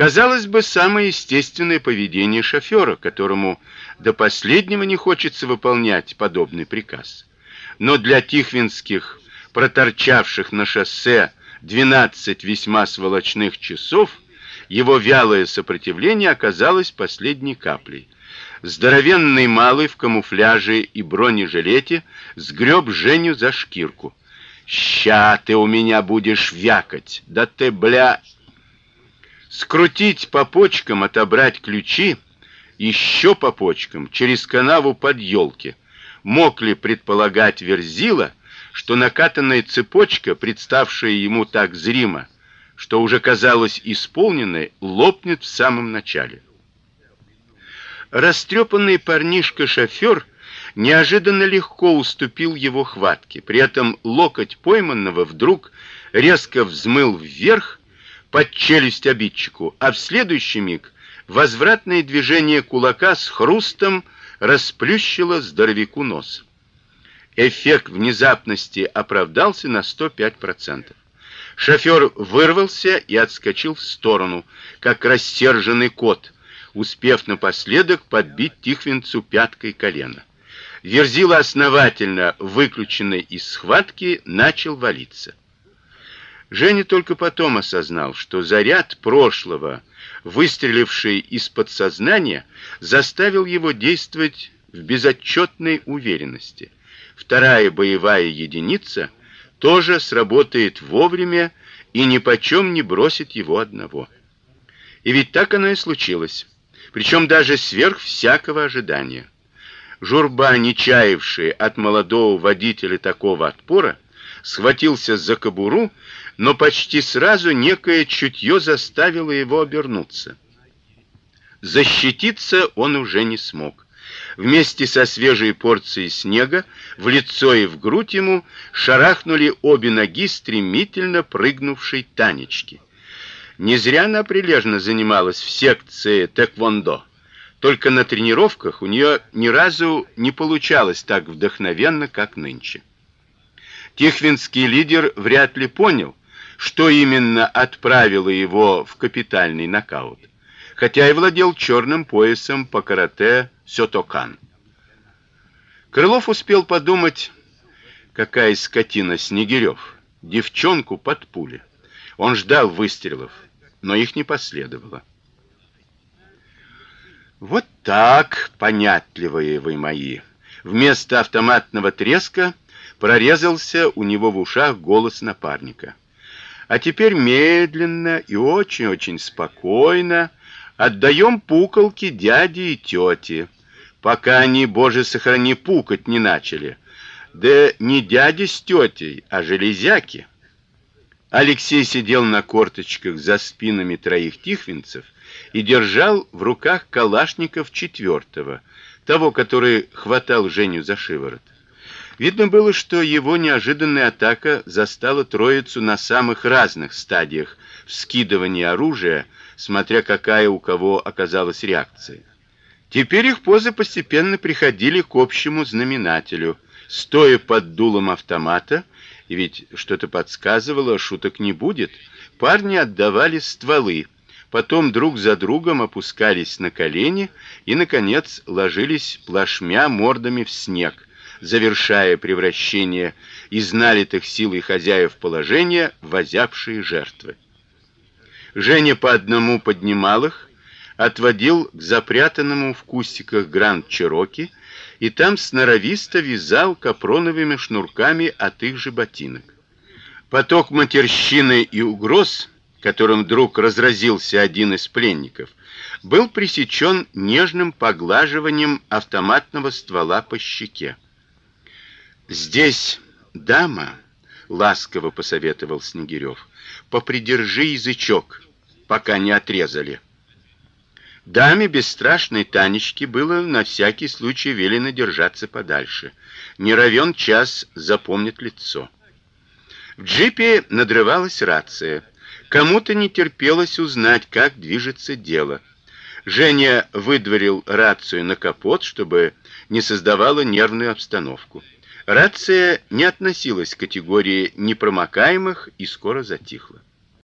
Казалось бы, самое естественное поведение шофера, которому до последнего не хочется выполнять подобный приказ. Но для тихвинских, проторчавших на шоссе 12 весьма сволочных часов, его вялое сопротивление оказалось последней каплей. Здоровенный малый в камуфляже и бронежилете сгреб Женю за шкирку. «Ща ты у меня будешь вякать! Да ты, бля...» Скрутить по почкам, отобрать ключи, еще по почкам, через канаву под елки. Мог ли предполагать Верзила, что накатанная цепочка, представшая ему так зримо, что уже казалось исполненной, лопнет в самом начале. Растрепанный парнишка-шофер неожиданно легко уступил его хватке. При этом локоть пойманного вдруг резко взмыл вверх под челюсть обидчику, а в следующий миг возвратное движение кулака с хрустом расплющило здоровяку нос. Эффект внезапности оправдался на 105%. Шофер вырвался и отскочил в сторону, как рассерженный кот, успев напоследок подбить Тихвинцу пяткой колено. Верзила основательно выключенный из схватки начал валиться. Женя только потом осознал, что заряд прошлого, выстреливший из подсознания, заставил его действовать в безотчетной уверенности. Вторая боевая единица тоже сработает вовремя и ни почем не бросит его одного. И ведь так оно и случилось, причем даже сверх всякого ожидания. Журба, не чаявший от молодого водителя такого отпора, схватился за кобуру, но почти сразу некое чутье заставило его обернуться. Защититься он уже не смог. Вместе со свежей порцией снега в лицо и в грудь ему шарахнули обе ноги стремительно прыгнувшей Танечки. Не зря она прилежно занималась в секции тэквондо. Только на тренировках у нее ни разу не получалось так вдохновенно, как нынче. Тихвинский лидер вряд ли понял, что именно отправило его в капитальный нокаут, хотя и владел черным поясом по карате сётокан. Крылов успел подумать, какая скотина Снегирев, девчонку под пули. Он ждал выстрелов, но их не последовало. Вот так, понятливые вы мои. Вместо автоматного треска прорезался у него в ушах голос напарника. А теперь медленно и очень-очень спокойно отдаем пуколки дяде и тете, пока они, боже сохрани, пукать не начали. Да не дяди с тетей, а железяки. Алексей сидел на корточках за спинами троих тихвинцев и держал в руках калашников четвертого, того, который хватал Женю за шиворот. Видно было, что его неожиданная атака застала троицу на самых разных стадиях вскидывания оружия, смотря какая у кого оказалась реакция. Теперь их позы постепенно приходили к общему знаменателю. Стоя под дулом автомата, и ведь что-то подсказывало, шуток не будет, парни отдавали стволы, потом друг за другом опускались на колени и наконец ложились плашмя мордами в снег, завершая превращение из налитых силой хозяев положения в жертвы. Женя по одному поднимал их, отводил к запрятанному в кустиках Гранд Чероки и там сноровисто вязал капроновыми шнурками от их же ботинок. Поток матерщины и угроз, которым вдруг разразился один из пленников, был пресечен нежным поглаживанием автоматного ствола по щеке. Здесь, дама, ласково посоветовал Снегирев. Попридержи язычок, пока не отрезали. Даме бесстрашной Танечке было на всякий случай велено держаться подальше. Не равен час запомнит лицо. В джипе надрывалась рация. Кому-то не терпелось узнать, как движется дело. Женя выдворил рацию на капот, чтобы не создавала нервную обстановку. Рация не относилась к категории непромокаемых и скоро затихла.